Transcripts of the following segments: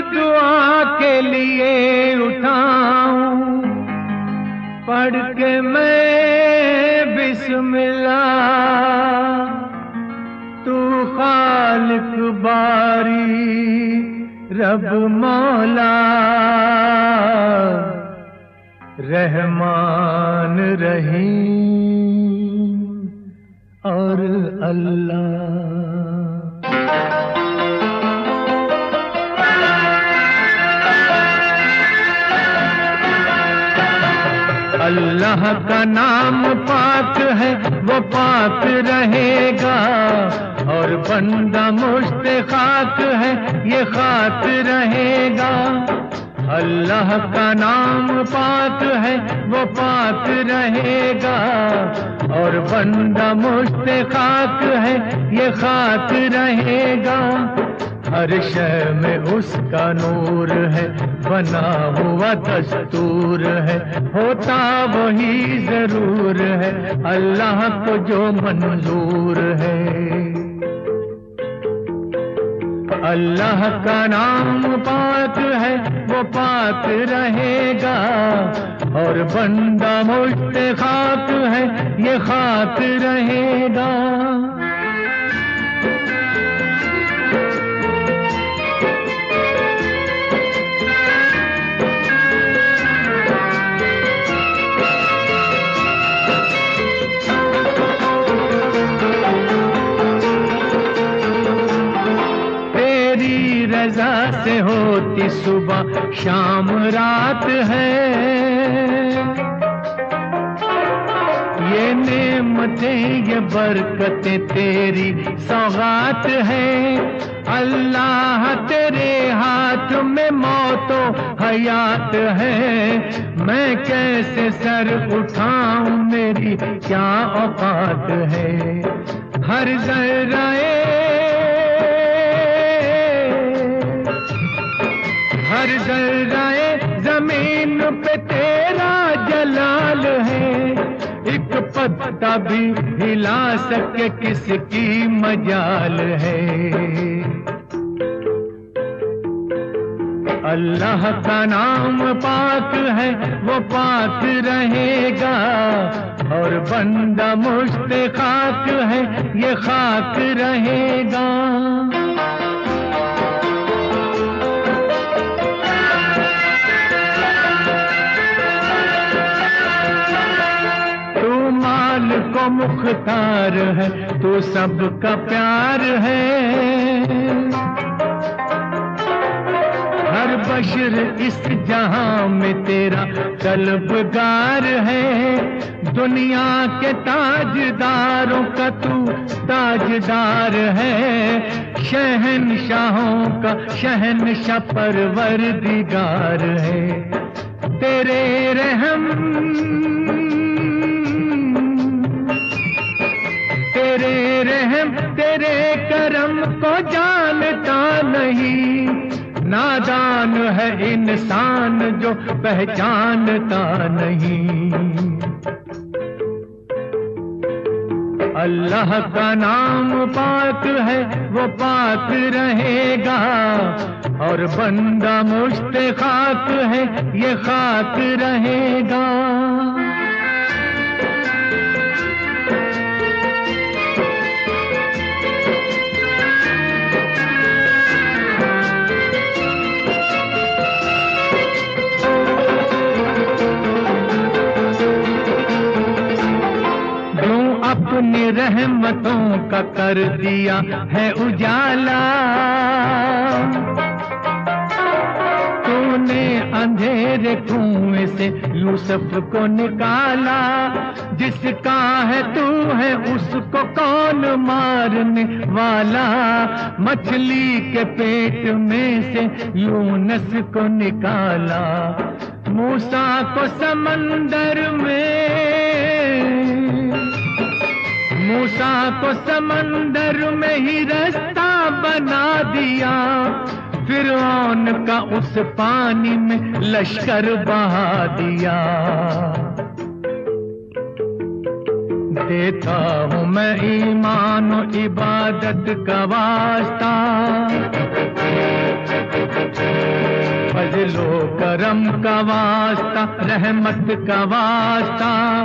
دعا کے لیے اٹھاؤں۔ پڑھ کے میں بسم اللہ تو خالق باری، رب مولا۔ رحمان رحیم اور اللہ۔ اللہ کا نام پاک ہے، وہ پاک رہے گا۔ اور بندہ مشتخاک ہے، یہ خاک رہے گا۔ اللہ کا نام پاک ہے، وہ پاک رہے گا۔ اور بندہ مشتخاک ہے، یہ خاک رہے گا۔ ہر شہ میں اس کا نور ہے، بنا ہوا دستور ہے۔ ہوتا وہی ضرور ہے، اللہ کو جو منظور ہے۔ اللہ کا نام پاک ہے، وہ پاک رہے گا۔ اور بندہ مشت خاک ہے، یہ خاک رہے گا۔ ہوتی صبح، شام، رات ہے۔ یہ نعمتیں، یہ برکتیں تیری سوغات ہے۔ اللہ تیرے ہاتھ میں موت و حیات ہے۔ میں کیسے سر اٹھاؤں، میری کیا اوقات ہے۔ ہر ذرائے ذرائے زمین پہ تیرا جلال ہے۔ ایک پتا بھی ہلا سکے کس کی مجال ہے۔ اللہ کا نام پاک ہے، وہ پاک رہے گا۔ اور بندہ مشت خاک ہے، یہ خاک رہے گا۔ مختار ہے، تو سب کا پیار ہے۔ ہر بشر اس جہاں میں تیرا طلبگار ہے۔ دنیا کے تاجداروں کا تو تاجدار ہے۔ شہن شاہوں کا شہن پروردگار ہے۔ تیرے رحم تیرے کرم کو جانتا نہیں۔ نادان ہے انسان جو پہچانتا نہیں۔ اللہ کا نام پاک ہے، وہ پاک رہے گا۔ اور بندہ مشت خاک ہے، یہ خاک رہے گا۔ رحمتوں کا کر دیا ہے اجالا۔ تو نے اندھیرے کنویں سے یوسف کو نکالا۔ جس کا ہے تو ہے اس کو کون مارنے والا؟ مچھلی کے پیٹ میں سے یونس کو نکالا۔ موسا کو سمندر میں موسا کو سمندر میں ہی رستہ بنا دیا۔ فرعون کا اس پانی میں لشکر بہا دیا۔ دیتا ہوں میں ایمان و عبادت کا واسطہ۔ کرم کا واسطہ، رحمت کا واسطہ۔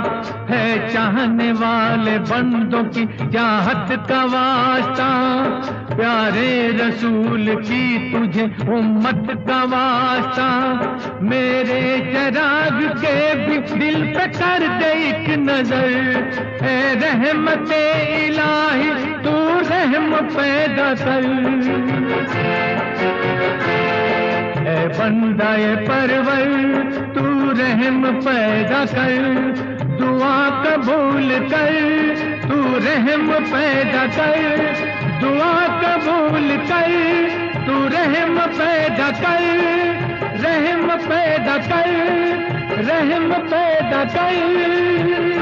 ہے چاہنے والے بندوں کی چاہت کا واسطہ۔ پیارے رسول کی تجھے امت کا واسطہ۔ میرے چراغ کے بھی دل پہ کر دے ایک نظر۔ اے رحمت الہی، تو رحم پیدا کر۔ اے بندہ پرور، تو رحم پیدا کر، دعا قبول کر، تو رحم پیدا کر، دعا قبول کر، تو رحم پیدا کر، رحم پیدا کر، رحم پیدا کر۔